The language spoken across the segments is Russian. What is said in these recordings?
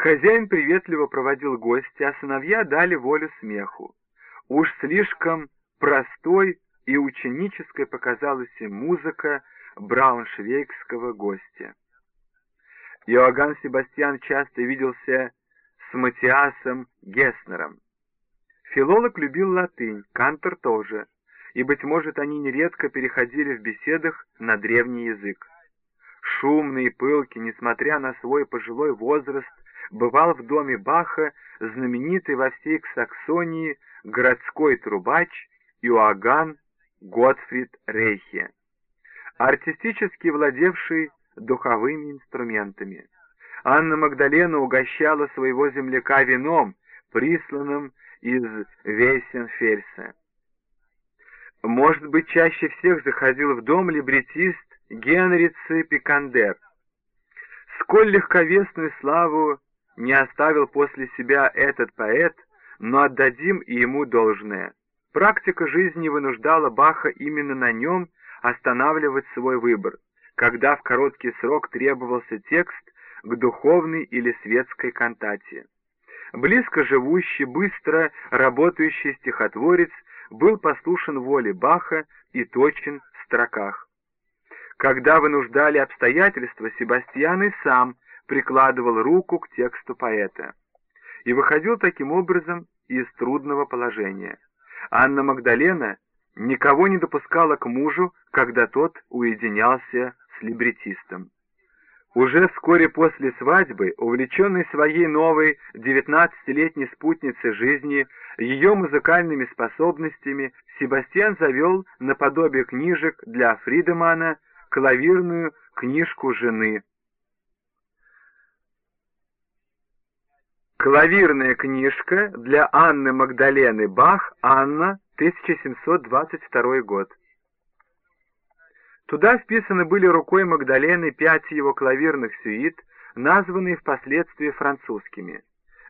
Хозяин приветливо проводил гостя, а сыновья дали волю смеху. Уж слишком простой и ученической показалась им музыка брауншвейгского гостя. Иоганн Себастьян часто виделся с Матиасом Геснером. Филолог любил латынь, Кантор тоже, и, быть может, они нередко переходили в беседах на древний язык. Шумный и пылкий, несмотря на свой пожилой возраст, бывал в доме Баха знаменитый во всей Саксонии городской трубач Иоганн Готфрид Рейхе, артистически владевший духовыми инструментами. Анна Магдалена угощала своего земляка вином, присланным из Вейсенфельса. Может быть, чаще всех заходил в дом либретист Генри Пикандер. Сколь легковесную славу не оставил после себя этот поэт, но отдадим и ему должное. Практика жизни вынуждала Баха именно на нем останавливать свой выбор, когда в короткий срок требовался текст к духовной или светской кантате. Близко живущий, быстро работающий стихотворец был послушен воле Баха и точен в строках. Когда вынуждали обстоятельства, Себастьян и сам прикладывал руку к тексту поэта и выходил таким образом из трудного положения. Анна Магдалена никого не допускала к мужу, когда тот уединялся с либретистом. Уже вскоре после свадьбы, увлеченный своей новой девятнадцатилетней спутницей жизни, ее музыкальными способностями, Себастьян завел наподобие книжек для Фридемана клавирную книжку жены. Клавирная книжка для Анны Магдалены Бах, Анна, 1722 год. Туда вписаны были рукой Магдалены пять его клавирных сюит, названные впоследствии французскими.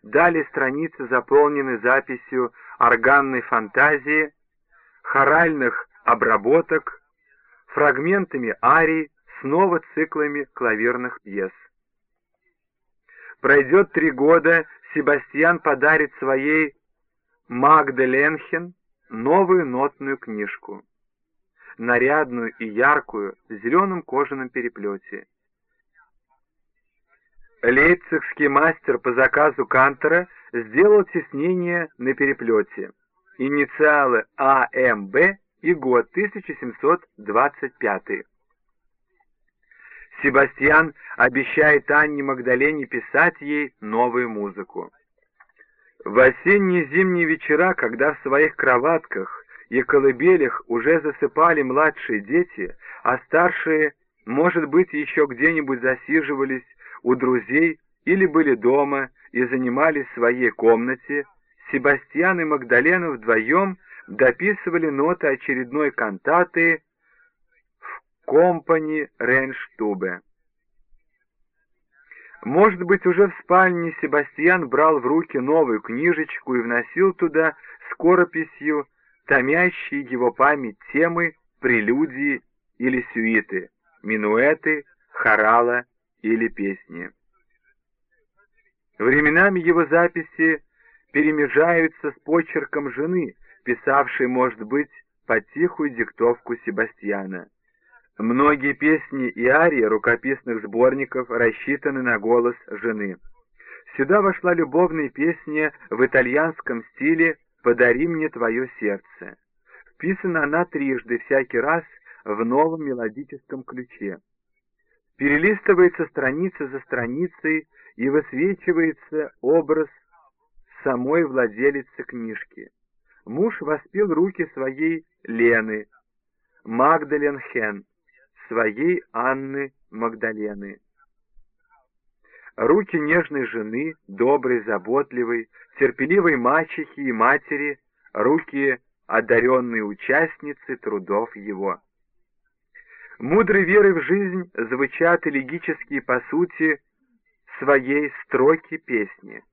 Далее страницы заполнены записью органной фантазии, хоральных обработок, фрагментами арий, снова циклами клавирных пьес. Пройдет три года, Себастьян подарит своей Магде Ленхен новую нотную книжку нарядную и яркую, в зеленом кожаном переплете. Лейпцигский мастер по заказу Кантера сделал теснение на переплете. Инициалы АМБ и год 1725. Себастьян обещает Анне Магдалене писать ей новую музыку. В осенние зимние вечера, когда в своих кроватках и колыбелях уже засыпали младшие дети, а старшие, может быть, еще где-нибудь засиживались у друзей или были дома и занимались в своей комнате, Себастьян и Магдалена вдвоем дописывали ноты очередной кантаты в компани Рейнштубе. Может быть, уже в спальне Себастьян брал в руки новую книжечку и вносил туда скорописью томящие его память темы, прелюдии или сюиты, минуэты, хорала или песни. Временами его записи перемежаются с почерком жены, писавшей, может быть, под тихую диктовку Себастьяна. Многие песни и арии рукописных сборников рассчитаны на голос жены. Сюда вошла любовная песня в итальянском стиле «Подари мне твое сердце». Вписана она трижды, всякий раз в новом мелодическом ключе. Перелистывается страница за страницей и высвечивается образ самой владелицы книжки. Муж воспел руки своей Лены, Магдален Хен, своей Анны Магдалены. Руки нежной жены, доброй, заботливой, терпеливой мачехи и матери, руки одаренной участницы трудов его. Мудрой верой в жизнь звучат элегические по сути своей строки песни.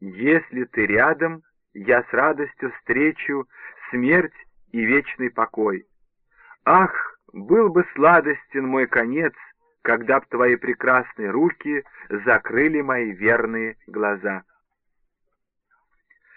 «Если ты рядом, я с радостью встречу смерть и вечный покой. Ах, был бы сладостен мой конец, когда б твои прекрасные руки закрыли мои верные глаза.